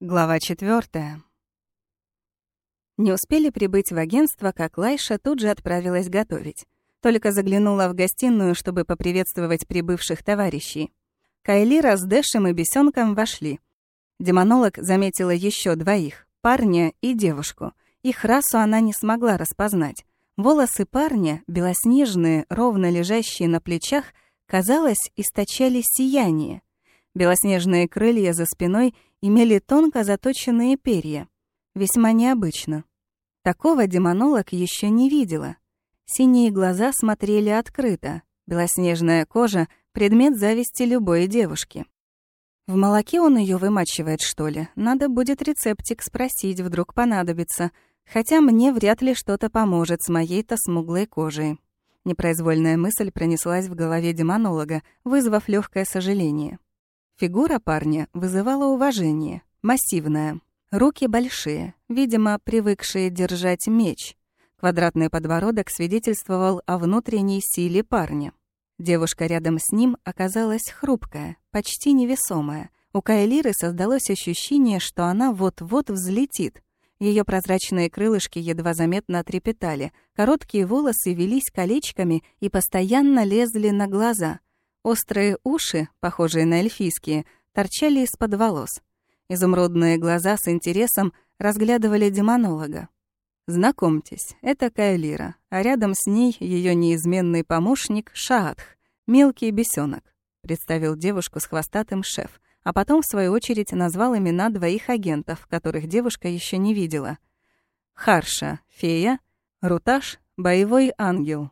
Глава четвертая. Не успели прибыть в агентство, как Лайша тут же отправилась готовить. Только заглянула в гостиную, чтобы поприветствовать прибывших товарищей. Кайлира с Дэшем и Бесенком вошли. Демонолог заметила еще двоих — парня и девушку. Их расу она не смогла распознать. Волосы парня, белоснежные, ровно лежащие на плечах, казалось, источали сияние. Белоснежные крылья за спиной имели тонко заточенные перья. Весьма необычно. Такого демонолог еще не видела. Синие глаза смотрели открыто. Белоснежная кожа — предмет зависти любой девушки. В молоке он ее вымачивает, что ли? Надо будет рецептик спросить, вдруг понадобится. Хотя мне вряд ли что-то поможет с моей-то смуглой кожей. Непроизвольная мысль пронеслась в голове демонолога, вызвав легкое сожаление. Фигура парня вызывала уважение, массивная. Руки большие, видимо, привыкшие держать меч. Квадратный подбородок свидетельствовал о внутренней силе парня. Девушка рядом с ним оказалась хрупкая, почти невесомая. У Кайлиры создалось ощущение, что она вот-вот взлетит. Ее прозрачные крылышки едва заметно трепетали, короткие волосы велись колечками и постоянно лезли на глаза — Острые уши, похожие на эльфийские, торчали из-под волос. Изумрудные глаза с интересом разглядывали демонолога. Знакомьтесь, это Кайлира, а рядом с ней ее неизменный помощник Шаатх, мелкий бесенок, представил девушку с хвостатым шеф, а потом, в свою очередь, назвал имена двоих агентов, которых девушка еще не видела. Харша — фея, Руташ — боевой ангел,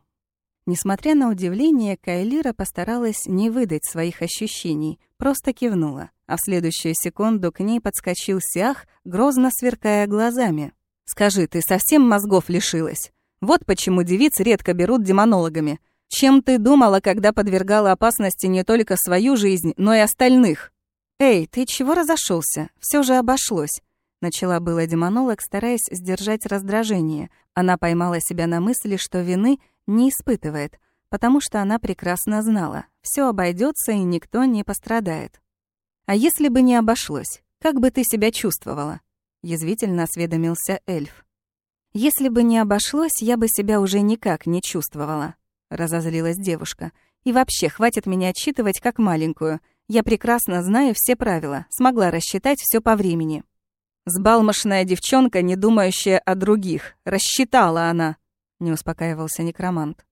Несмотря на удивление, Кайлира постаралась не выдать своих ощущений, просто кивнула, а в следующую секунду к ней подскочил Сиах, грозно сверкая глазами. «Скажи, ты совсем мозгов лишилась? Вот почему девиц редко берут демонологами. Чем ты думала, когда подвергала опасности не только свою жизнь, но и остальных?» «Эй, ты чего разошелся? Все же обошлось». Начала было демонолог, стараясь сдержать раздражение. Она поймала себя на мысли, что вины — не испытывает, потому что она прекрасно знала, все обойдется и никто не пострадает. А если бы не обошлось, как бы ты себя чувствовала? Язвительно осведомился эльф. Если бы не обошлось, я бы себя уже никак не чувствовала, разозлилась девушка. И вообще, хватит меня отчитывать как маленькую. Я прекрасно знаю все правила, смогла рассчитать все по времени. Сбалмошная девчонка, не думающая о других. Рассчитала она не успокаивался некромант.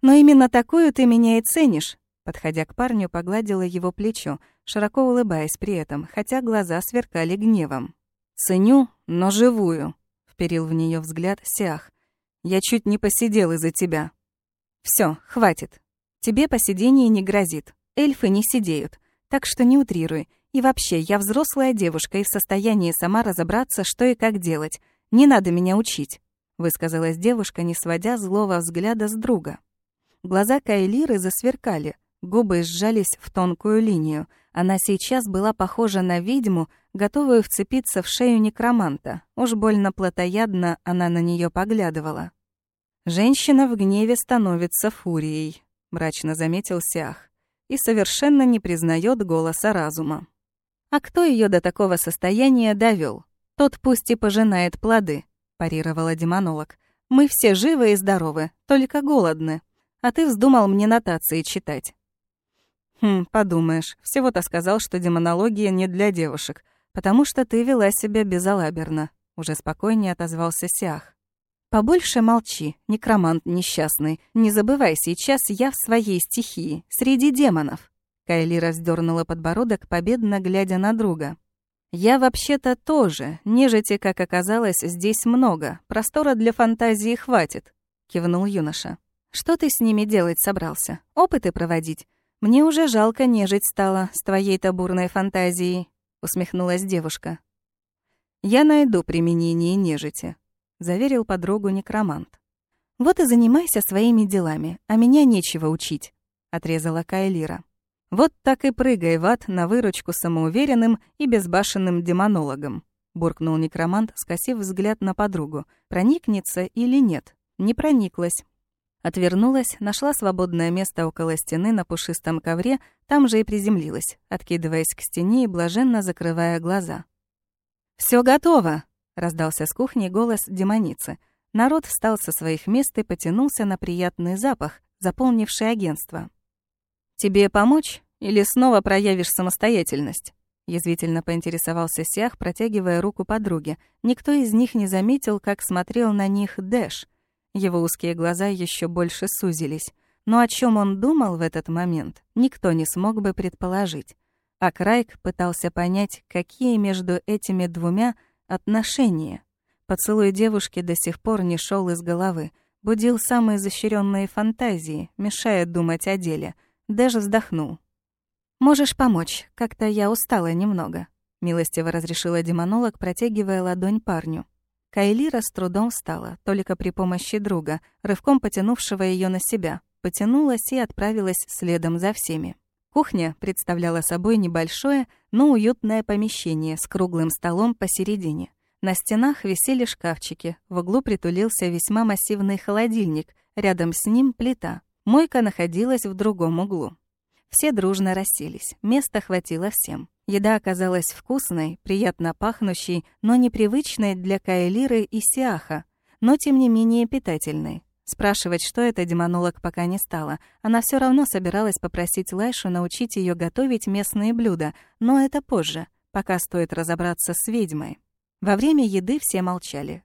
«Но именно такую ты меня и ценишь», подходя к парню, погладила его плечо, широко улыбаясь при этом, хотя глаза сверкали гневом. «Ценю, но живую», — вперил в нее взгляд Сиах. «Я чуть не посидел из-за тебя». Все, хватит. Тебе посидение не грозит. Эльфы не сидеют. Так что не утрируй. И вообще, я взрослая девушка и в состоянии сама разобраться, что и как делать. Не надо меня учить высказалась девушка, не сводя злого взгляда с друга. Глаза Кайлиры засверкали, губы сжались в тонкую линию. Она сейчас была похожа на ведьму, готовую вцепиться в шею некроманта. Уж больно плотоядно она на нее поглядывала. «Женщина в гневе становится фурией», — мрачно заметил Сиах, «и совершенно не признает голоса разума. А кто ее до такого состояния довел? Тот пусть и пожинает плоды парировала демонолог. «Мы все живы и здоровы, только голодны. А ты вздумал мне нотации читать». «Хм, подумаешь, всего-то сказал, что демонология не для девушек, потому что ты вела себя безалаберно», — уже спокойнее отозвался Сиах. «Побольше молчи, некромант несчастный. Не забывай, сейчас я в своей стихии, среди демонов». Кайли раздернула подбородок, победно глядя на друга. «Я вообще-то тоже. Нежити, как оказалось, здесь много. Простора для фантазии хватит», — кивнул юноша. «Что ты с ними делать собрался? Опыты проводить? Мне уже жалко нежить стало с твоей-то бурной фантазией», — усмехнулась девушка. «Я найду применение нежити», — заверил подругу некромант. «Вот и занимайся своими делами, а меня нечего учить», — отрезала Кайлира. Вот так и прыгай в ад на выручку самоуверенным и безбашенным демонологам. Буркнул некромант, скосив взгляд на подругу. Проникнется или нет? Не прониклась. Отвернулась, нашла свободное место около стены на пушистом ковре, там же и приземлилась, откидываясь к стене и блаженно закрывая глаза. Все готово!» — раздался с кухни голос демоницы. Народ встал со своих мест и потянулся на приятный запах, заполнивший агентство. «Тебе помочь или снова проявишь самостоятельность?» Язвительно поинтересовался Сях, протягивая руку подруге. Никто из них не заметил, как смотрел на них Дэш. Его узкие глаза еще больше сузились. Но о чем он думал в этот момент, никто не смог бы предположить. А Крайк пытался понять, какие между этими двумя отношения. Поцелуй девушки до сих пор не шел из головы, будил самые изощренные фантазии, мешая думать о деле. Даже вздохнул. «Можешь помочь, как-то я устала немного», — милостиво разрешила демонолог, протягивая ладонь парню. Кайлира с трудом встала, только при помощи друга, рывком потянувшего ее на себя, потянулась и отправилась следом за всеми. Кухня представляла собой небольшое, но уютное помещение с круглым столом посередине. На стенах висели шкафчики, в углу притулился весьма массивный холодильник, рядом с ним плита. Мойка находилась в другом углу. Все дружно расселись, места хватило всем. Еда оказалась вкусной, приятно пахнущей, но непривычной для Каэлиры и Сиаха, но тем не менее питательной. Спрашивать, что это, демонолог пока не стала. Она все равно собиралась попросить Лайшу научить ее готовить местные блюда, но это позже, пока стоит разобраться с ведьмой. Во время еды все молчали.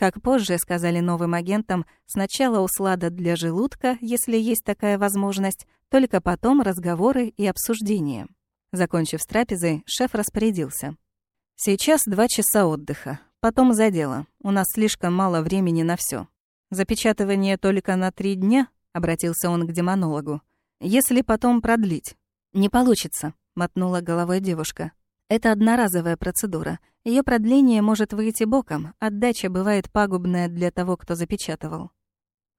Как позже сказали новым агентам, сначала услада для желудка, если есть такая возможность, только потом разговоры и обсуждения. Закончив с трапезой, шеф распорядился. «Сейчас два часа отдыха. Потом за дело. У нас слишком мало времени на все. Запечатывание только на три дня?» — обратился он к демонологу. «Если потом продлить». «Не получится», — мотнула головой девушка. «Это одноразовая процедура. Ее продление может выйти боком, отдача бывает пагубная для того, кто запечатывал.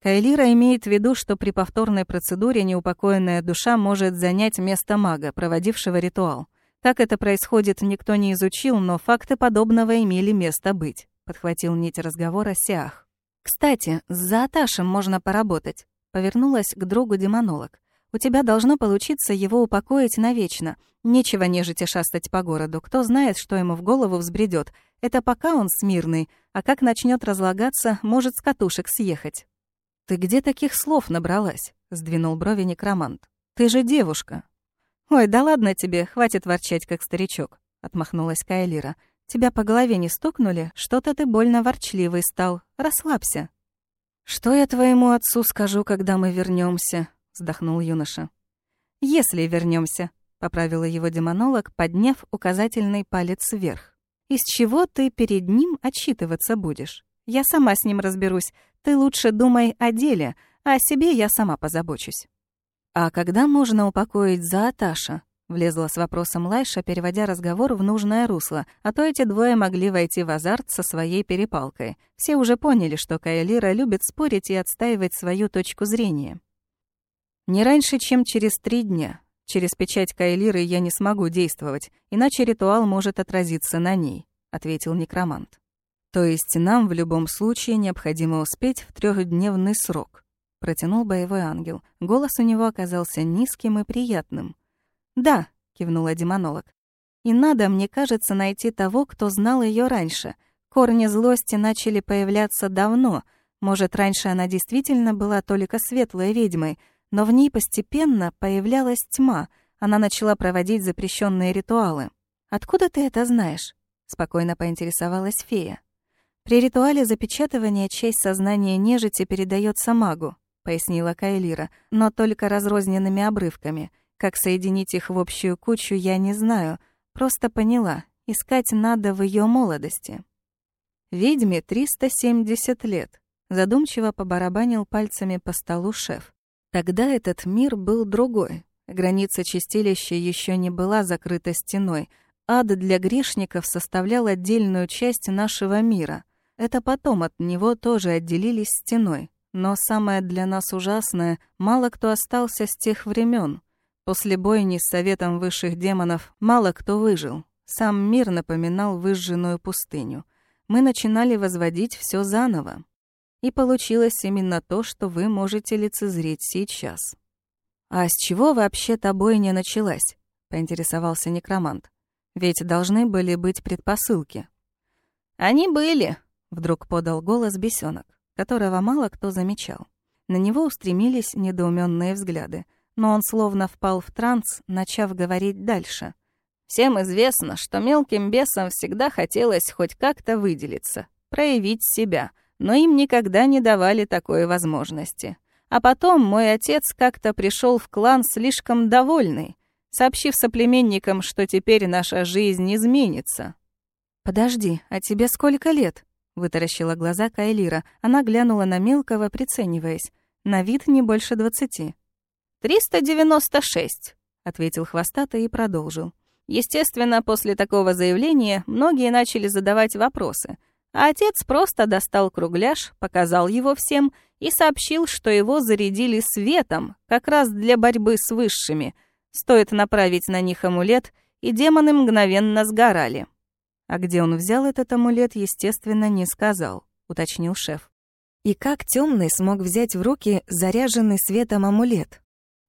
Кайлира имеет в виду, что при повторной процедуре неупокоенная душа может занять место мага, проводившего ритуал. Как это происходит, никто не изучил, но факты подобного имели место быть, подхватил нить разговора Сиах. Кстати, с Зааташем можно поработать, повернулась к другу демонолог. У тебя должно получиться его упокоить навечно. Нечего нежить и шастать по городу. Кто знает, что ему в голову взбредет. Это пока он смирный, а как начнет разлагаться, может с катушек съехать. «Ты где таких слов набралась?» — сдвинул брови некромант. «Ты же девушка». «Ой, да ладно тебе, хватит ворчать, как старичок», — отмахнулась Кайлира. «Тебя по голове не стукнули? Что-то ты больно ворчливый стал. Расслабься». «Что я твоему отцу скажу, когда мы вернемся? Вздохнул юноша. «Если вернемся, поправила его демонолог, подняв указательный палец вверх. «Из чего ты перед ним отчитываться будешь? Я сама с ним разберусь. Ты лучше думай о деле, а о себе я сама позабочусь». «А когда можно упокоить за Аташа?» Влезла с вопросом Лайша, переводя разговор в нужное русло, а то эти двое могли войти в азарт со своей перепалкой. Все уже поняли, что Кайлира любит спорить и отстаивать свою точку зрения. «Не раньше, чем через три дня. Через печать Кайлиры я не смогу действовать, иначе ритуал может отразиться на ней», — ответил некромант. «То есть нам в любом случае необходимо успеть в трехдневный срок», — протянул боевой ангел. Голос у него оказался низким и приятным. «Да», — кивнула демонолог. «И надо, мне кажется, найти того, кто знал ее раньше. Корни злости начали появляться давно. Может, раньше она действительно была только светлой ведьмой, но в ней постепенно появлялась тьма. Она начала проводить запрещенные ритуалы. «Откуда ты это знаешь?» — спокойно поинтересовалась фея. «При ритуале запечатывания часть сознания нежити передается магу», — пояснила Кайлира, «но только разрозненными обрывками. Как соединить их в общую кучу, я не знаю. Просто поняла. Искать надо в ее молодости». «Ведьме 370 лет», — задумчиво побарабанил пальцами по столу шеф. Тогда этот мир был другой. Граница чистилища еще не была закрыта стеной. Ад для грешников составлял отдельную часть нашего мира. Это потом от него тоже отделились стеной. Но самое для нас ужасное, мало кто остался с тех времен. После бойни с Советом Высших Демонов мало кто выжил. Сам мир напоминал выжженную пустыню. Мы начинали возводить все заново. И получилось именно то, что вы можете лицезреть сейчас. «А с чего вообще бойня началась?» — поинтересовался некромант. «Ведь должны были быть предпосылки». «Они были», — вдруг подал голос бесенок, которого мало кто замечал. На него устремились недоуменные взгляды, но он словно впал в транс, начав говорить дальше. «Всем известно, что мелким бесам всегда хотелось хоть как-то выделиться, проявить себя, но им никогда не давали такой возможности. А потом мой отец как-то пришел в клан слишком довольный, сообщив соплеменникам, что теперь наша жизнь изменится. «Подожди, а тебе сколько лет?» — вытаращила глаза Кайлира. Она глянула на мелкого, прицениваясь. На вид не больше двадцати. «Триста девяносто шесть», — ответил хвостатый и продолжил. Естественно, после такого заявления многие начали задавать вопросы, а отец просто достал кругляш, показал его всем и сообщил, что его зарядили светом, как раз для борьбы с высшими. Стоит направить на них амулет, и демоны мгновенно сгорали. А где он взял этот амулет, естественно, не сказал, уточнил шеф. И как темный смог взять в руки заряженный светом амулет?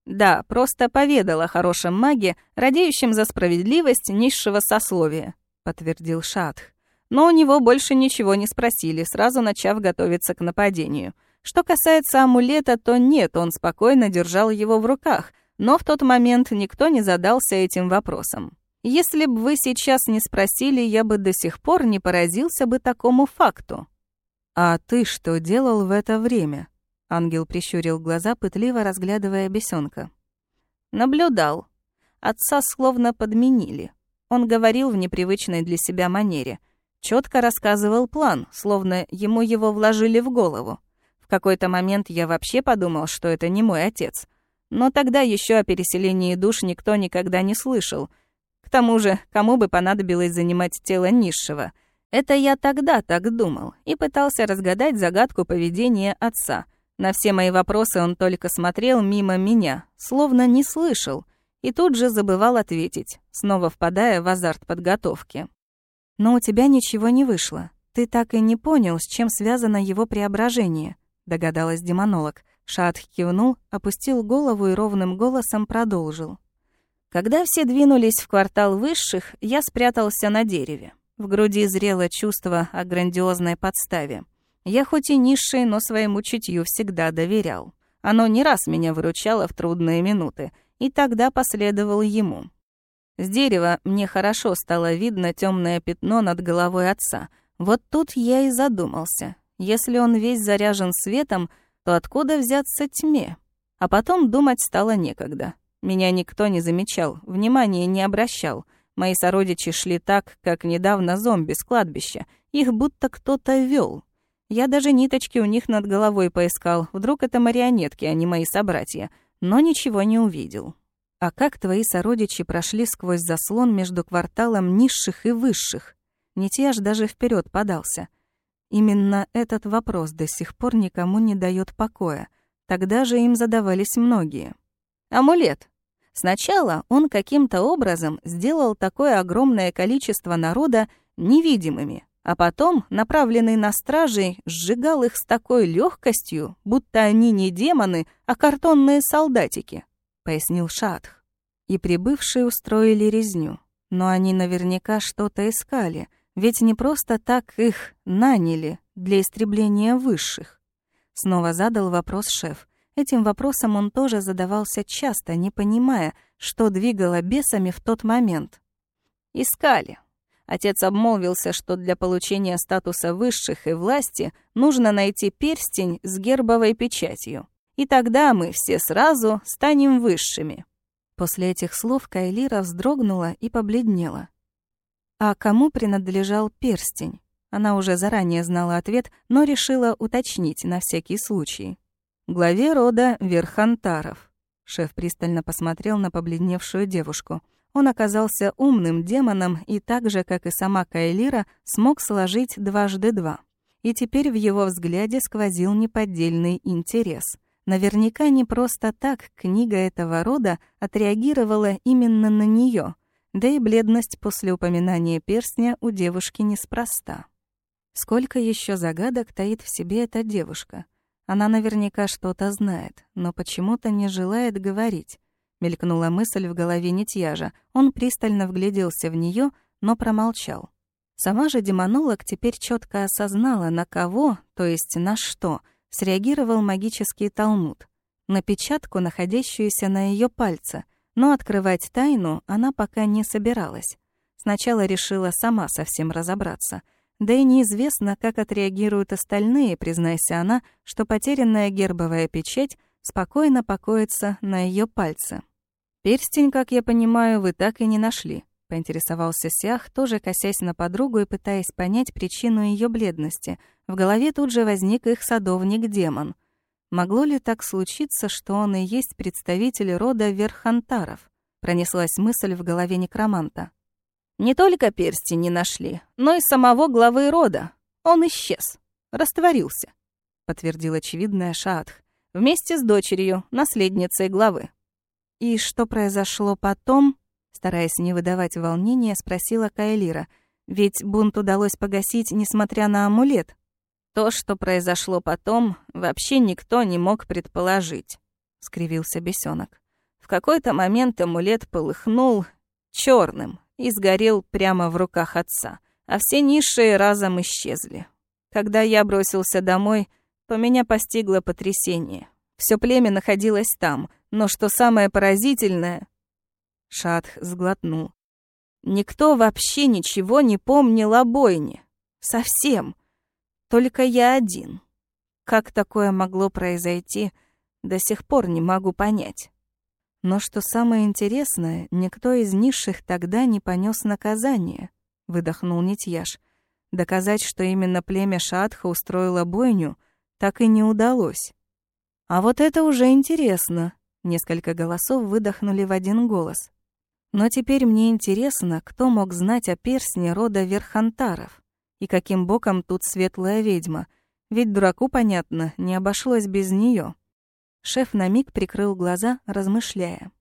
Да, просто поведал о хорошем маге, радеющем за справедливость низшего сословия, подтвердил Шатх. Но у него больше ничего не спросили, сразу начав готовиться к нападению. Что касается амулета, то нет, он спокойно держал его в руках, но в тот момент никто не задался этим вопросом. Если бы вы сейчас не спросили, я бы до сих пор не поразился бы такому факту. А ты что делал в это время? Ангел прищурил глаза, пытливо разглядывая бесенка. Наблюдал. Отца словно подменили. Он говорил в непривычной для себя манере. Четко рассказывал план, словно ему его вложили в голову. В какой-то момент я вообще подумал, что это не мой отец. Но тогда еще о переселении душ никто никогда не слышал — тому же, кому бы понадобилось занимать тело низшего? Это я тогда так думал и пытался разгадать загадку поведения отца. На все мои вопросы он только смотрел мимо меня, словно не слышал, и тут же забывал ответить, снова впадая в азарт подготовки. «Но у тебя ничего не вышло. Ты так и не понял, с чем связано его преображение», — догадалась демонолог. Шатх кивнул, опустил голову и ровным голосом продолжил. Когда все двинулись в квартал высших, я спрятался на дереве. В груди зрело чувство о грандиозной подставе. Я хоть и низший, но своему чутью всегда доверял. Оно не раз меня выручало в трудные минуты, и тогда последовал ему. С дерева мне хорошо стало видно темное пятно над головой отца. Вот тут я и задумался. Если он весь заряжен светом, то откуда взяться тьме? А потом думать стало некогда. Меня никто не замечал, внимания не обращал. Мои сородичи шли так, как недавно зомби с кладбища. Их будто кто-то вел. Я даже ниточки у них над головой поискал. Вдруг это марионетки, а не мои собратья. Но ничего не увидел. А как твои сородичи прошли сквозь заслон между кварталом низших и высших? Нитьяж даже вперед подался. Именно этот вопрос до сих пор никому не дает покоя. Тогда же им задавались многие. «Амулет», Сначала он каким-то образом сделал такое огромное количество народа невидимыми, а потом, направленный на стражей, сжигал их с такой легкостью, будто они не демоны, а картонные солдатики, пояснил Шатх. И прибывшие устроили резню. Но они наверняка что-то искали, ведь не просто так их наняли для истребления высших. Снова задал вопрос шеф. Этим вопросом он тоже задавался часто, не понимая, что двигало бесами в тот момент. «Искали». Отец обмолвился, что для получения статуса высших и власти нужно найти перстень с гербовой печатью. И тогда мы все сразу станем высшими. После этих слов Кайлира вздрогнула и побледнела. А кому принадлежал перстень? Она уже заранее знала ответ, но решила уточнить на всякий случай главе рода Верхантаров. Шеф пристально посмотрел на побледневшую девушку. Он оказался умным демоном и так же, как и сама Кайлира, смог сложить дважды два. И теперь в его взгляде сквозил неподдельный интерес. Наверняка не просто так книга этого рода отреагировала именно на нее, да и бледность после упоминания перстня у девушки неспроста. Сколько еще загадок таит в себе эта девушка? Она наверняка что-то знает, но почему-то не желает говорить. Мелькнула мысль в голове Нитьяжа. Он пристально вгляделся в нее, но промолчал. Сама же демонолог теперь четко осознала, на кого, то есть на что, среагировал магический талмуд. На печатку, находящуюся на ее пальце, но открывать тайну она пока не собиралась. Сначала решила сама совсем разобраться. Да и неизвестно, как отреагируют остальные, признайся она, что потерянная гербовая печать спокойно покоится на ее пальце. «Перстень, как я понимаю, вы так и не нашли», — поинтересовался Сях, тоже косясь на подругу и пытаясь понять причину ее бледности. В голове тут же возник их садовник-демон. Могло ли так случиться, что он и есть представитель рода Верхантаров? Пронеслась мысль в голове некроманта. Не только перстень не нашли, но и самого главы рода. Он исчез, растворился, подтвердил очевидная Шаатх, вместе с дочерью, наследницей главы. И что произошло потом? Стараясь не выдавать волнения, спросила Кайлира. Ведь бунт удалось погасить, несмотря на амулет. То, что произошло потом, вообще никто не мог предположить, скривился бесенок. В какой-то момент амулет полыхнул черным, и сгорел прямо в руках отца, а все низшие разом исчезли. Когда я бросился домой, то меня постигло потрясение. Все племя находилось там, но что самое поразительное... Шатх сглотнул. Никто вообще ничего не помнил о бойне. Совсем. Только я один. Как такое могло произойти, до сих пор не могу понять. Но что самое интересное, никто из низших тогда не понес наказание, выдохнул Нитьяш. Доказать, что именно племя Шатха устроило бойню, так и не удалось. А вот это уже интересно. Несколько голосов выдохнули в один голос. Но теперь мне интересно, кто мог знать о перстне рода Верхантаров и каким боком тут светлая ведьма, ведь дураку, понятно, не обошлось без нее. Шеф на миг прикрыл глаза, размышляя.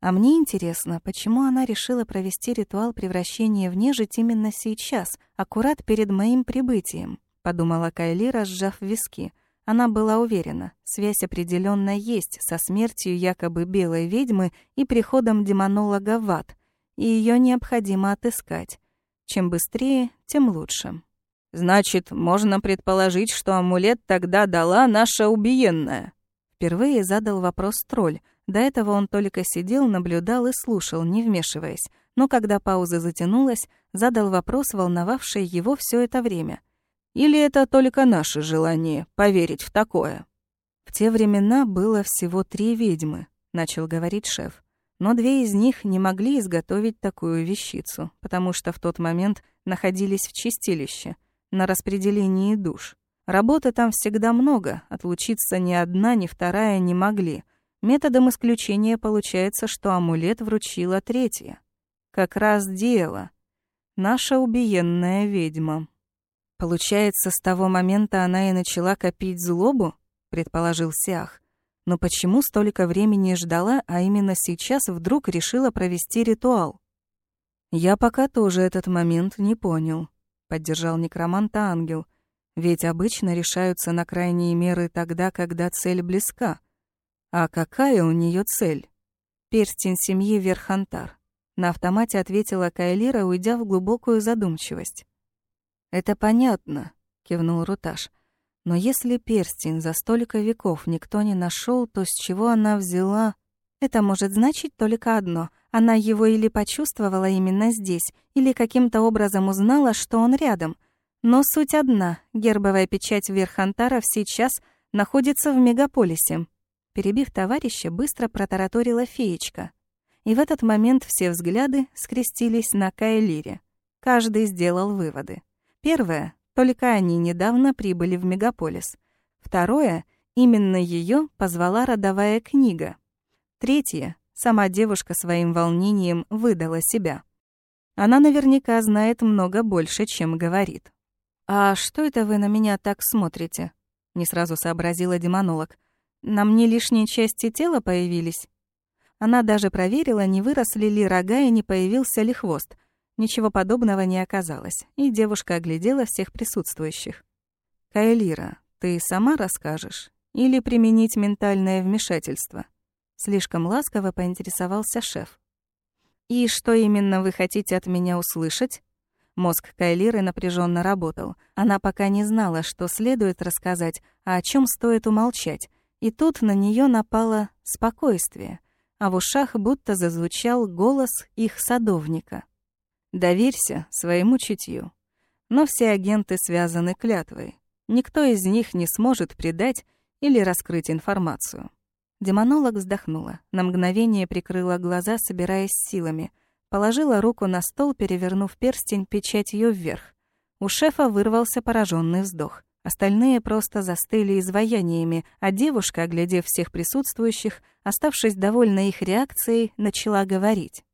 А мне интересно, почему она решила провести ритуал превращения в нежить именно сейчас, аккурат перед моим прибытием, подумала Кайли, разжав виски. Она была уверена, связь определенно есть со смертью якобы белой ведьмы и приходом демонолога в ад, и ее необходимо отыскать. Чем быстрее, тем лучше. Значит, можно предположить, что амулет тогда дала наша убиенная, Впервые задал вопрос тролль. До этого он только сидел, наблюдал и слушал, не вмешиваясь. Но когда пауза затянулась, задал вопрос, волновавший его все это время. «Или это только наше желание поверить в такое?» «В те времена было всего три ведьмы», — начал говорить шеф. Но две из них не могли изготовить такую вещицу, потому что в тот момент находились в чистилище, на распределении душ. Работы там всегда много, отлучиться ни одна, ни вторая не могли. Методом исключения получается, что амулет вручила третья. Как раз дело. Наша убиенная ведьма. Получается, с того момента она и начала копить злобу, предположил Сиах. Но почему столько времени ждала, а именно сейчас вдруг решила провести ритуал? Я пока тоже этот момент не понял, поддержал некроманта ангел. Ведь обычно решаются на крайние меры тогда, когда цель близка. А какая у нее цель? Перстень семьи Верхантар. На автомате ответила Кайлира, уйдя в глубокую задумчивость. «Это понятно», — кивнул Руташ. «Но если перстень за столько веков никто не нашел, то с чего она взяла...» «Это может значить только одно. Она его или почувствовала именно здесь, или каким-то образом узнала, что он рядом. Но суть одна. Гербовая печать Верхантаров сейчас находится в мегаполисе. Перебив товарища, быстро протараторила феечка. И в этот момент все взгляды скрестились на Кайлире. Каждый сделал выводы. Первое. Только они недавно прибыли в мегаполис. Второе. Именно ее позвала родовая книга. Третье. Сама девушка своим волнением выдала себя. Она наверняка знает много больше, чем говорит. «А что это вы на меня так смотрите?» — не сразу сообразила демонолог. «На мне лишние части тела появились?» Она даже проверила, не выросли ли рога и не появился ли хвост. Ничего подобного не оказалось, и девушка оглядела всех присутствующих. «Кайлира, ты сама расскажешь? Или применить ментальное вмешательство?» Слишком ласково поинтересовался шеф. «И что именно вы хотите от меня услышать?» Мозг Кайлиры напряженно работал. Она пока не знала, что следует рассказать, а о чем стоит умолчать. И тут на нее напало спокойствие, а в ушах будто зазвучал голос их садовника. «Доверься своему чутью». Но все агенты связаны клятвой. Никто из них не сможет предать или раскрыть информацию. Демонолог вздохнула, на мгновение прикрыла глаза, собираясь силами, положила руку на стол, перевернув перстень печатью вверх. У шефа вырвался пораженный вздох. Остальные просто застыли изваяниями, а девушка, оглядев всех присутствующих, оставшись довольна их реакцией, начала говорить.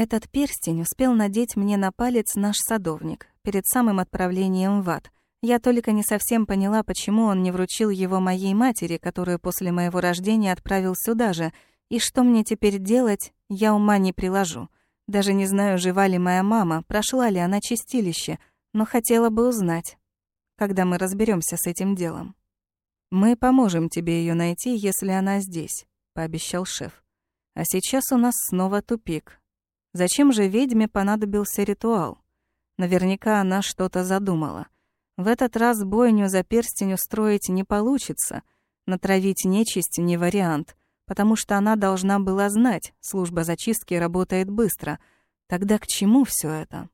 «Этот перстень успел надеть мне на палец наш садовник перед самым отправлением в ад. Я только не совсем поняла, почему он не вручил его моей матери, которую после моего рождения отправил сюда же, и что мне теперь делать, я ума не приложу. Даже не знаю, жива ли моя мама, прошла ли она чистилище, но хотела бы узнать, когда мы разберемся с этим делом. «Мы поможем тебе ее найти, если она здесь», — пообещал шеф. «А сейчас у нас снова тупик. Зачем же ведьме понадобился ритуал? Наверняка она что-то задумала». В этот раз бойню за перстень устроить не получится. Натравить нечисть не вариант, потому что она должна была знать, служба зачистки работает быстро. Тогда к чему все это?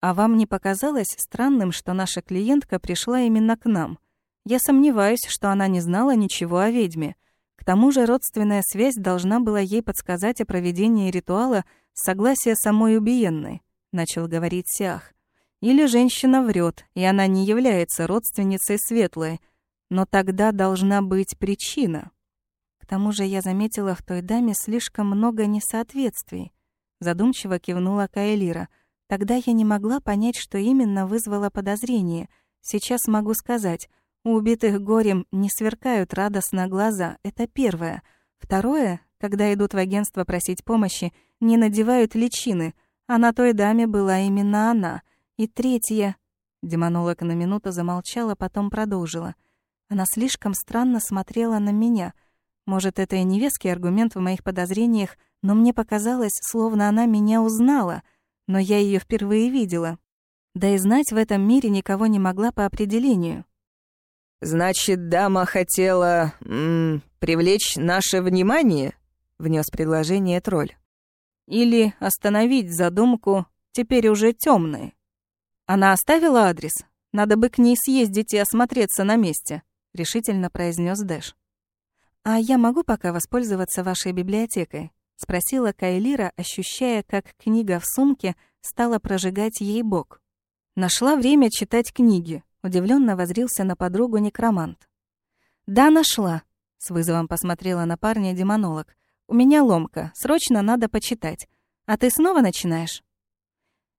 А вам не показалось странным, что наша клиентка пришла именно к нам? Я сомневаюсь, что она не знала ничего о ведьме. К тому же родственная связь должна была ей подсказать о проведении ритуала согласия самой убиенной, начал говорить Сиах. Или женщина врет, и она не является родственницей Светлой, но тогда должна быть причина. К тому же я заметила в той даме слишком много несоответствий. Задумчиво кивнула Каэлира. Тогда я не могла понять, что именно вызвало подозрение. Сейчас могу сказать, у убитых горем не сверкают радостно глаза. Это первое. Второе, когда идут в агентство просить помощи, не надевают личины, а на той даме была именно она — и третье... Демонолог на минуту замолчала, потом продолжила. Она слишком странно смотрела на меня. Может, это и невеский аргумент в моих подозрениях, но мне показалось, словно она меня узнала, но я ее впервые видела. Да и знать в этом мире никого не могла по определению. «Значит, дама хотела... М -м, привлечь наше внимание?» — внес предложение тролль. «Или остановить задумку, теперь уже темной. Она оставила адрес? Надо бы к ней съездить и осмотреться на месте, решительно произнес Дэш. А я могу пока воспользоваться вашей библиотекой? спросила Кайлира, ощущая, как книга в сумке стала прожигать ей бок. Нашла время читать книги, удивленно возрился на подругу некромант. Да, нашла, с вызовом посмотрела на парня демонолог. У меня ломка, срочно надо почитать. А ты снова начинаешь?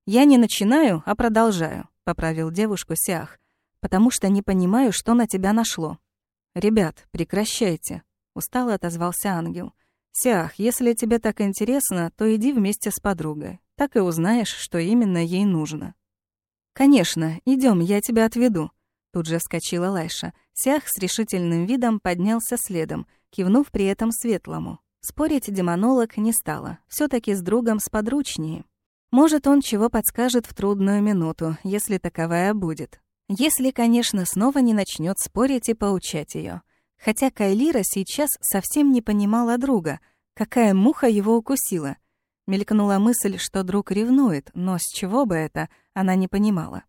«Я не начинаю, а продолжаю», — поправил девушку Сиах, «потому что не понимаю, что на тебя нашло». «Ребят, прекращайте», — устало отозвался ангел. «Сиах, если тебе так интересно, то иди вместе с подругой. Так и узнаешь, что именно ей нужно». «Конечно, идем, я тебя отведу», — тут же вскочила Лайша. Сиах с решительным видом поднялся следом, кивнув при этом светлому. Спорить демонолог не стала, все таки с другом сподручнее. Может, он чего подскажет в трудную минуту, если таковая будет. Если, конечно, снова не начнет спорить и поучать ее. Хотя Кайлира сейчас совсем не понимала друга, какая муха его укусила. Мелькнула мысль, что друг ревнует, но с чего бы это, она не понимала.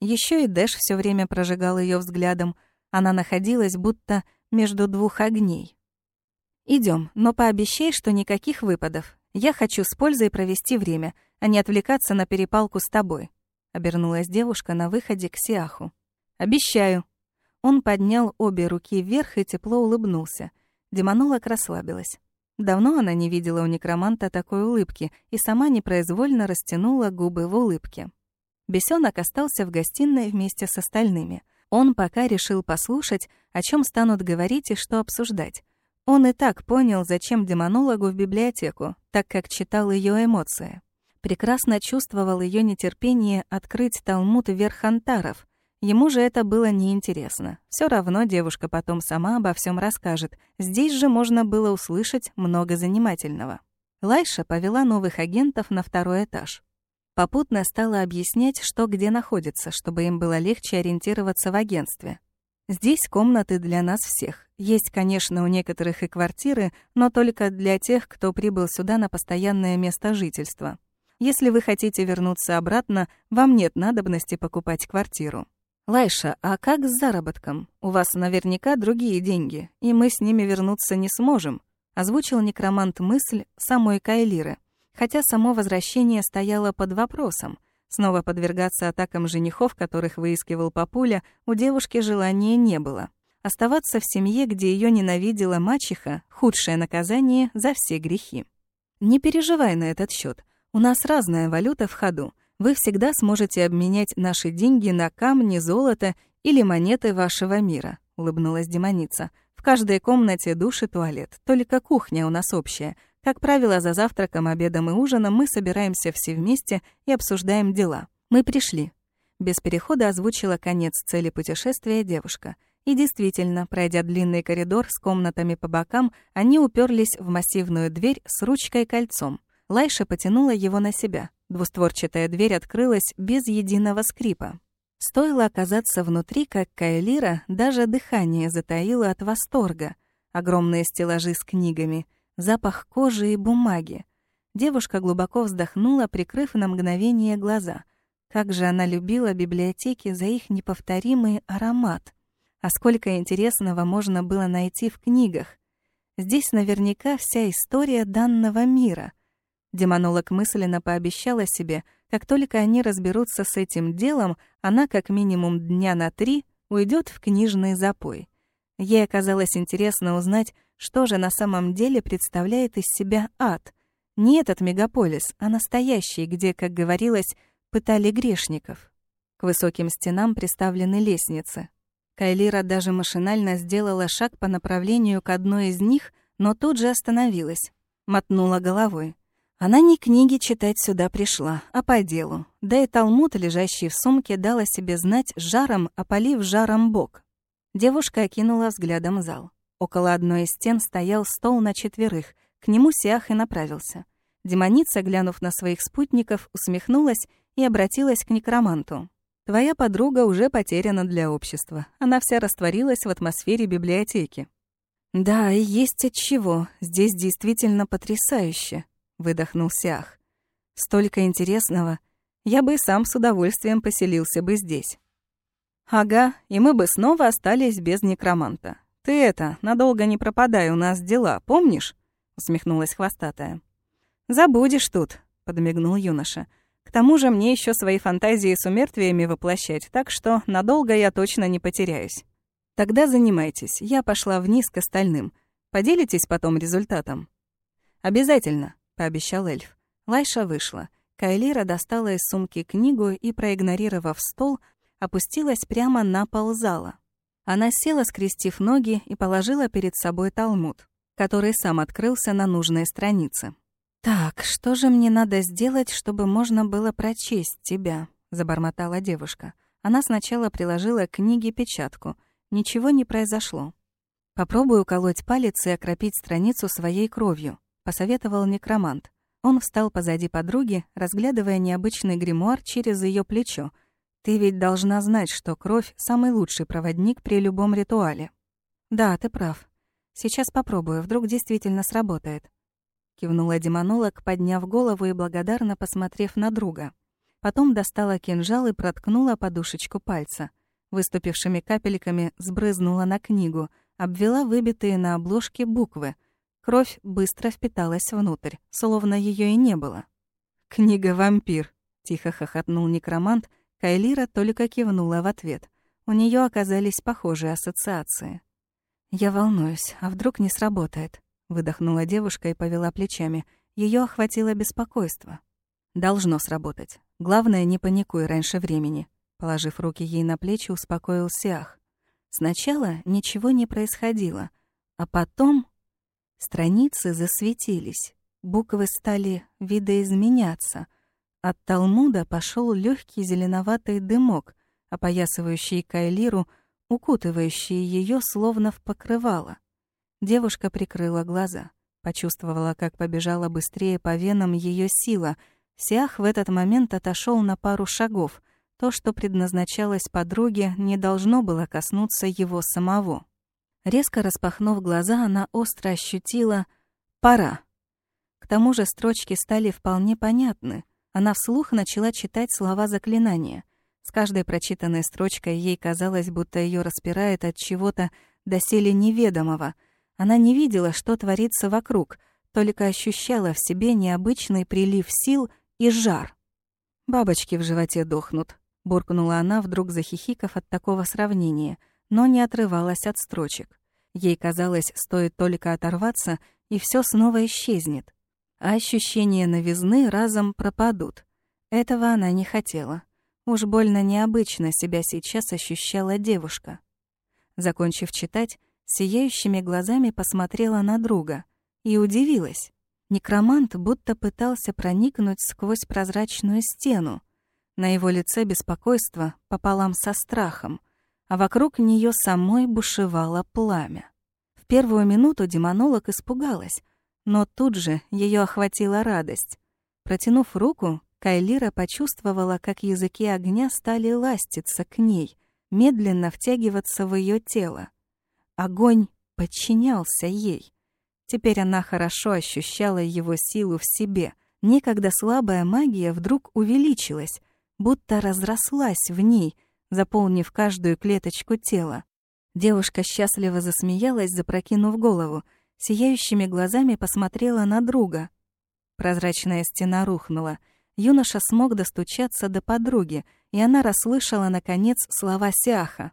Еще и Дэш все время прожигал ее взглядом. Она находилась будто между двух огней. Идем, но пообещай, что никаких выпадов. Я хочу с пользой провести время — а не отвлекаться на перепалку с тобой», — обернулась девушка на выходе к Сиаху. «Обещаю». Он поднял обе руки вверх и тепло улыбнулся. Демонолог расслабилась. Давно она не видела у некроманта такой улыбки и сама непроизвольно растянула губы в улыбке. Бесенок остался в гостиной вместе с остальными. Он пока решил послушать, о чем станут говорить и что обсуждать. Он и так понял, зачем демонологу в библиотеку, так как читал ее эмоции прекрасно чувствовал ее нетерпение открыть Талмуд Верхантаров. Ему же это было неинтересно. Все равно девушка потом сама обо всем расскажет. Здесь же можно было услышать много занимательного. Лайша повела новых агентов на второй этаж. Попутно стала объяснять, что где находится, чтобы им было легче ориентироваться в агентстве. Здесь комнаты для нас всех. Есть, конечно, у некоторых и квартиры, но только для тех, кто прибыл сюда на постоянное место жительства. Если вы хотите вернуться обратно, вам нет надобности покупать квартиру. Лайша, а как с заработком? У вас наверняка другие деньги, и мы с ними вернуться не сможем, озвучил некромант мысль самой Кайлиры хотя само возвращение стояло под вопросом. Снова подвергаться атакам женихов, которых выискивал Папуля, у девушки желания не было. Оставаться в семье, где ее ненавидела мачеха, худшее наказание за все грехи. Не переживай на этот счет. У нас разная валюта в ходу. Вы всегда сможете обменять наши деньги на камни, золото или монеты вашего мира, улыбнулась демоница. В каждой комнате душ и туалет, только кухня у нас общая — как правило, за завтраком, обедом и ужином мы собираемся все вместе и обсуждаем дела. Мы пришли. Без перехода озвучила конец цели путешествия девушка. И действительно, пройдя длинный коридор с комнатами по бокам, они уперлись в массивную дверь с ручкой-кольцом. Лайша потянула его на себя. Двустворчатая дверь открылась без единого скрипа. Стоило оказаться внутри, как Кайлира даже дыхание затаила от восторга. Огромные стеллажи с книгами — запах кожи и бумаги. Девушка глубоко вздохнула, прикрыв на мгновение глаза. Как же она любила библиотеки за их неповторимый аромат. А сколько интересного можно было найти в книгах. Здесь наверняка вся история данного мира. Демонолог мысленно пообещала себе, как только они разберутся с этим делом, она как минимум дня на три уйдет в книжный запой. Ей оказалось интересно узнать, что же на самом деле представляет из себя ад? Не этот мегаполис, а настоящий, где, как говорилось, пытали грешников. К высоким стенам приставлены лестницы. Кайлира даже машинально сделала шаг по направлению к одной из них, но тут же остановилась. Мотнула головой. Она не книги читать сюда пришла, а по делу. Да и талмуд, лежащий в сумке, дал о себе знать жаром, опалив жаром бок. Девушка окинула взглядом зал. Около одной из стен стоял стол на четверых. К нему Сиах и направился. Демоница, глянув на своих спутников, усмехнулась и обратилась к некроманту. «Твоя подруга уже потеряна для общества. Она вся растворилась в атмосфере библиотеки». «Да, и есть от чего. Здесь действительно потрясающе», — выдохнул Сиах. «Столько интересного. Я бы и сам с удовольствием поселился бы здесь». «Ага, и мы бы снова остались без некроманта. «Ты это, надолго не пропадай, у нас дела, помнишь?» — усмехнулась хвостатая. «Забудешь тут», — подмигнул юноша. «К тому же мне еще свои фантазии с умертвиями воплощать, так что надолго я точно не потеряюсь. Тогда занимайтесь, я пошла вниз к остальным. Поделитесь потом результатом». «Обязательно», — пообещал эльф. Лайша вышла. Кайлира достала из сумки книгу и, проигнорировав стол, опустилась прямо на пол зала. Она села, скрестив ноги, и положила перед собой талмуд, который сам открылся на нужной странице. «Так, что же мне надо сделать, чтобы можно было прочесть тебя?» — забормотала девушка. Она сначала приложила к книге печатку. Ничего не произошло. «Попробуй уколоть палец и окропить страницу своей кровью», — посоветовал некромант. Он встал позади подруги, разглядывая необычный гримуар через ее плечо — ты ведь должна знать, что кровь — самый лучший проводник при любом ритуале. Да, ты прав. Сейчас попробую, вдруг действительно сработает. Кивнула демонолог, подняв голову и благодарно посмотрев на друга. Потом достала кинжал и проткнула подушечку пальца. Выступившими капельками сбрызнула на книгу, обвела выбитые на обложке буквы. Кровь быстро впиталась внутрь, словно ее и не было. «Книга «Вампир», — тихо хохотнул некромант, Кайлира только кивнула в ответ. У нее оказались похожие ассоциации. «Я волнуюсь, а вдруг не сработает?» Выдохнула девушка и повела плечами. Ее охватило беспокойство. «Должно сработать. Главное, не паникуй раньше времени». Положив руки ей на плечи, успокоил Сиах. Сначала ничего не происходило, а потом страницы засветились, буквы стали видоизменяться — от Талмуда пошел легкий зеленоватый дымок, опоясывающий Кайлиру, укутывающий ее словно в покрывало. Девушка прикрыла глаза, почувствовала, как побежала быстрее по венам ее сила. Сиах в этот момент отошел на пару шагов. То, что предназначалось подруге, не должно было коснуться его самого. Резко распахнув глаза, она остро ощутила «пора». К тому же строчки стали вполне понятны. Она вслух начала читать слова заклинания. С каждой прочитанной строчкой ей казалось, будто ее распирает от чего-то доселе неведомого. Она не видела, что творится вокруг, только ощущала в себе необычный прилив сил и жар. «Бабочки в животе дохнут», — буркнула она, вдруг захихикав от такого сравнения, но не отрывалась от строчек. Ей казалось, стоит только оторваться, и все снова исчезнет. А ощущения новизны разом пропадут. Этого она не хотела. Уж больно необычно себя сейчас ощущала девушка. Закончив читать, сияющими глазами посмотрела на друга и удивилась. Некромант будто пытался проникнуть сквозь прозрачную стену. На его лице беспокойство пополам со страхом, а вокруг нее самой бушевало пламя. В первую минуту демонолог испугалась, но тут же ее охватила радость. Протянув руку, Кайлира почувствовала, как языки огня стали ластиться к ней, медленно втягиваться в ее тело. Огонь подчинялся ей. Теперь она хорошо ощущала его силу в себе. Некогда слабая магия вдруг увеличилась, будто разрослась в ней, заполнив каждую клеточку тела. Девушка счастливо засмеялась, запрокинув голову, сияющими глазами посмотрела на друга. Прозрачная стена рухнула. Юноша смог достучаться до подруги, и она расслышала, наконец, слова Сиаха.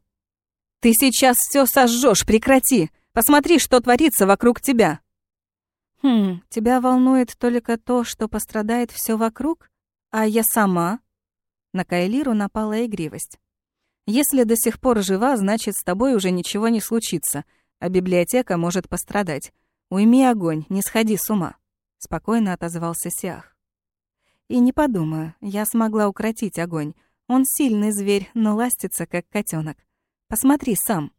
«Ты сейчас все сожжешь, прекрати! Посмотри, что творится вокруг тебя!» «Хм, тебя волнует только то, что пострадает все вокруг? А я сама?» На Кайлиру напала игривость. «Если до сих пор жива, значит, с тобой уже ничего не случится, а библиотека может пострадать. Уйми огонь, не сходи с ума», — спокойно отозвался Сиах. «И не подумаю, я смогла укротить огонь. Он сильный зверь, но ластится, как котенок. Посмотри сам».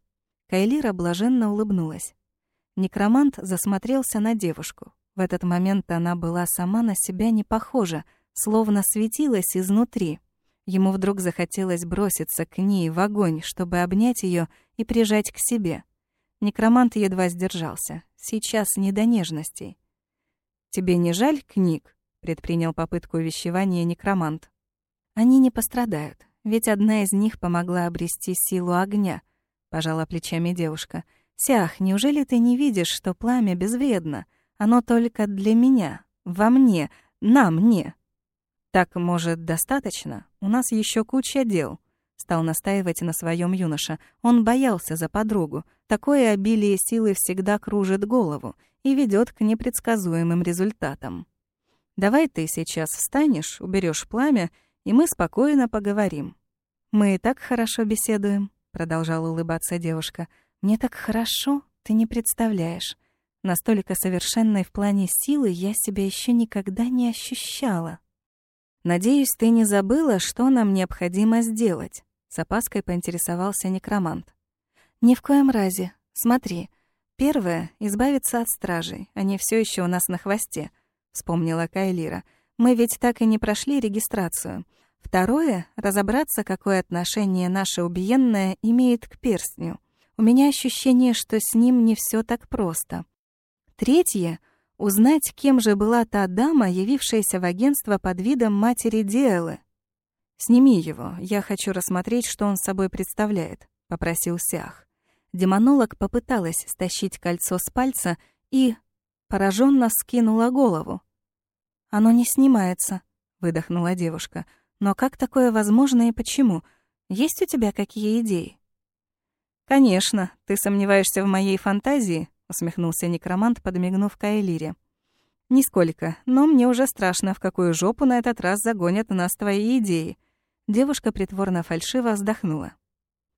Кайлира блаженно улыбнулась. Некромант засмотрелся на девушку. В этот момент она была сама на себя не похожа, словно светилась изнутри. Ему вдруг захотелось броситься к ней в огонь, чтобы обнять ее и прижать к себе. Некромант едва сдержался. Сейчас не до нежностей. «Тебе не жаль книг?» — предпринял попытку увещевания некромант. «Они не пострадают, ведь одна из них помогла обрести силу огня», — пожала плечами девушка — «Сях, неужели ты не видишь, что пламя безвредно? Оно только для меня, во мне, на мне». «Так, может, достаточно? У нас еще куча дел», — стал настаивать на своем юноша. Он боялся за подругу. Такое обилие силы всегда кружит голову и ведет к непредсказуемым результатам. «Давай ты сейчас встанешь, уберешь пламя, и мы спокойно поговорим». «Мы и так хорошо беседуем», — продолжала улыбаться девушка. Мне так хорошо, ты не представляешь. Настолько совершенной в плане силы я себя еще никогда не ощущала. Надеюсь, ты не забыла, что нам необходимо сделать. С опаской поинтересовался некромант. Ни в коем разе. Смотри. Первое — избавиться от стражей. Они все еще у нас на хвосте, вспомнила Кайлира. Мы ведь так и не прошли регистрацию. Второе — разобраться, какое отношение наше убиенное имеет к перстню. У меня ощущение, что с ним не все так просто. Третье — узнать, кем же была та дама, явившаяся в агентство под видом матери Диэлы. «Сними его, я хочу рассмотреть, что он собой представляет», — попросил Сях. Демонолог попыталась стащить кольцо с пальца и пораженно скинула голову. «Оно не снимается», — выдохнула девушка. «Но как такое возможно и почему? Есть у тебя какие идеи?» «Конечно, ты сомневаешься в моей фантазии?» — усмехнулся некромант, подмигнув Кайлире. «Нисколько, но мне уже страшно, в какую жопу на этот раз загонят нас твои идеи». Девушка притворно фальшиво вздохнула.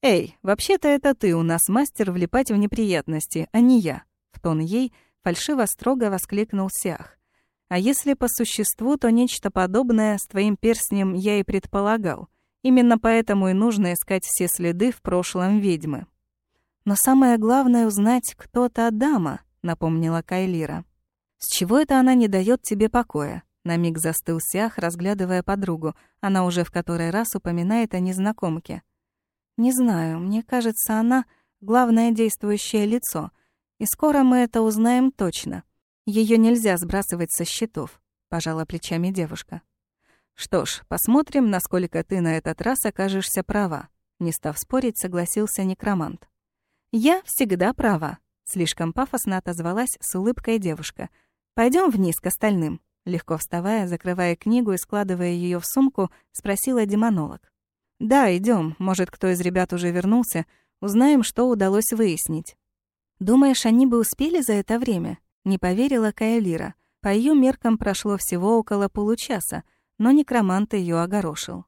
«Эй, вообще-то это ты у нас мастер влипать в неприятности, а не я», — в тон ей фальшиво строго воскликнул Сиах. «А если по существу, то нечто подобное с твоим перстнем я и предполагал. Именно поэтому и нужно искать все следы в прошлом ведьмы». «Но самое главное — узнать, кто та дама», — напомнила Кайлира. «С чего это она не дает тебе покоя?» На миг застыл Сях, разглядывая подругу. Она уже в который раз упоминает о незнакомке. «Не знаю, мне кажется, она — главное действующее лицо. И скоро мы это узнаем точно. Ее нельзя сбрасывать со счетов», — пожала плечами девушка. «Что ж, посмотрим, насколько ты на этот раз окажешься права», — не став спорить, согласился некромант. «Я всегда права», — слишком пафосно отозвалась с улыбкой девушка. Пойдем вниз к остальным». Легко вставая, закрывая книгу и складывая ее в сумку, спросила демонолог. «Да, идем. Может, кто из ребят уже вернулся. Узнаем, что удалось выяснить». «Думаешь, они бы успели за это время?» Не поверила Каэлира. По ее меркам прошло всего около получаса, но некромант ее огорошил.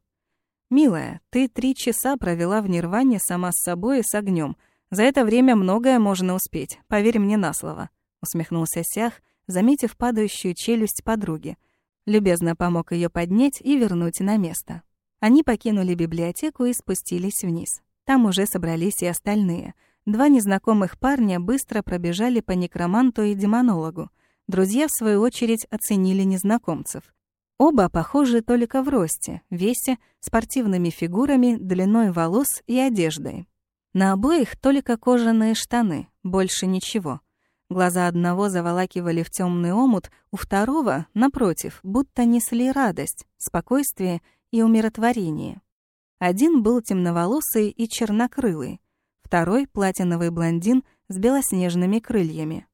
«Милая, ты три часа провела в нирване сама с собой и с огнем. За это время многое можно успеть, поверь мне на слово», — усмехнулся Сях, заметив падающую челюсть подруги. Любезно помог ее поднять и вернуть на место. Они покинули библиотеку и спустились вниз. Там уже собрались и остальные. Два незнакомых парня быстро пробежали по некроманту и демонологу. Друзья, в свою очередь, оценили незнакомцев. Оба похожи только в росте, весе, спортивными фигурами, длиной волос и одеждой. На обоих только кожаные штаны, больше ничего — Глаза одного заволакивали в темный омут, у второго, напротив, будто несли радость, спокойствие и умиротворение. Один был темноволосый и чернокрылый, второй — платиновый блондин с белоснежными крыльями.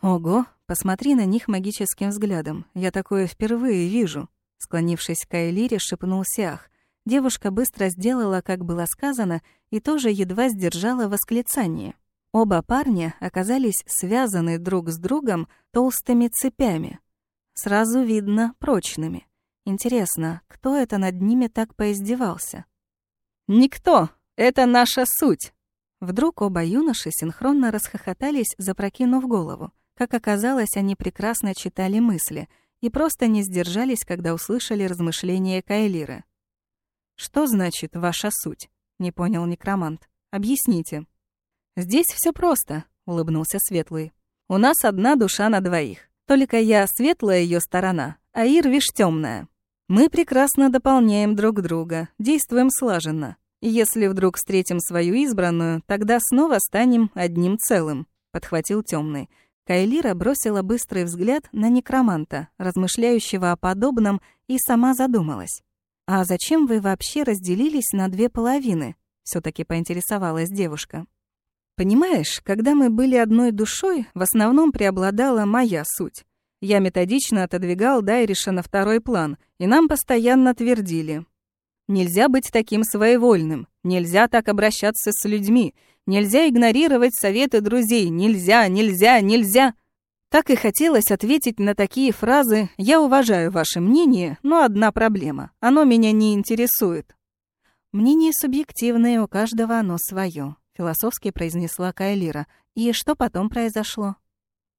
«Ого, посмотри на них магическим взглядом, я такое впервые вижу», склонившись к Айлире, шепнул Сиах. Девушка быстро сделала, как было сказано, и тоже едва сдержала восклицание — Оба парня оказались связаны друг с другом толстыми цепями. Сразу видно прочными. Интересно, кто это над ними так поиздевался? «Никто! Это наша суть!» Вдруг оба юноши синхронно расхохотались, запрокинув голову. Как оказалось, они прекрасно читали мысли и просто не сдержались, когда услышали размышления Кайлиры. «Что значит «ваша суть»?» — не понял некромант. «Объясните». «Здесь все просто», — улыбнулся Светлый. «У нас одна душа на двоих. Только я светлая ее сторона, а Ирвиш темная. Мы прекрасно дополняем друг друга, действуем слаженно. Если вдруг встретим свою избранную, тогда снова станем одним целым», — подхватил темный. Кайлира бросила быстрый взгляд на некроманта, размышляющего о подобном, и сама задумалась. «А зачем вы вообще разделились на две половины?» — все таки поинтересовалась девушка. Понимаешь, когда мы были одной душой, в основном преобладала моя суть. Я методично отодвигал Дайриша на второй план, и нам постоянно твердили. Нельзя быть таким своевольным, нельзя так обращаться с людьми, нельзя игнорировать советы друзей, нельзя, нельзя, нельзя. Так и хотелось ответить на такие фразы «Я уважаю ваше мнение, но одна проблема. Оно меня не интересует». Мнение субъективное, у каждого оно свое философски произнесла Кайлира. И что потом произошло?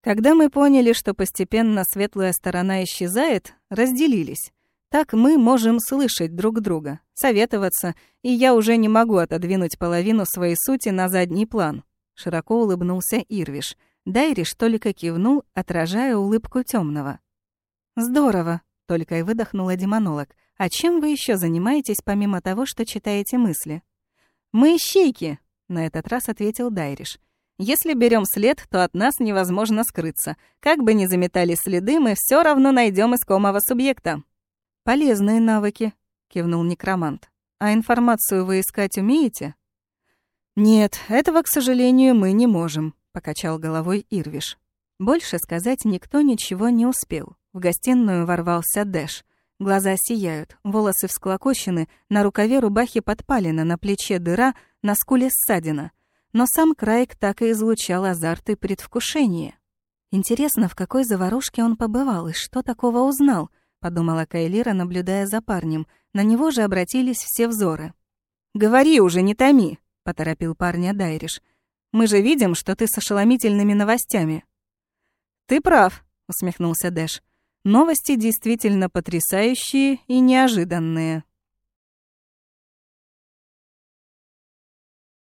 Когда мы поняли, что постепенно светлая сторона исчезает, разделились. Так мы можем слышать друг друга, советоваться, и я уже не могу отодвинуть половину своей сути на задний план. Широко улыбнулся Ирвиш. Дайриш только кивнул, отражая улыбку темного. «Здорово», — только и выдохнула демонолог. «А чем вы еще занимаетесь, помимо того, что читаете мысли?» «Мы ищейки», на этот раз ответил Дайриш. Если берем след, то от нас невозможно скрыться. Как бы ни заметали следы, мы все равно найдем искомого субъекта. Полезные навыки, кивнул некромант. А информацию вы искать умеете? Нет, этого, к сожалению, мы не можем, покачал головой Ирвиш. Больше сказать никто ничего не успел. В гостиную ворвался Дэш. Глаза сияют, волосы всклокочены, на рукаве рубахи подпалина, на плече дыра, на скуле ссадина. Но сам Крайк так и излучал азарт и предвкушение. «Интересно, в какой заварушке он побывал и что такого узнал?» — подумала Кайлира, наблюдая за парнем. На него же обратились все взоры. «Говори уже, не томи!» — поторопил парня Дайриш. «Мы же видим, что ты с ошеломительными новостями». «Ты прав», — усмехнулся Дэш. Новости действительно потрясающие и неожиданные.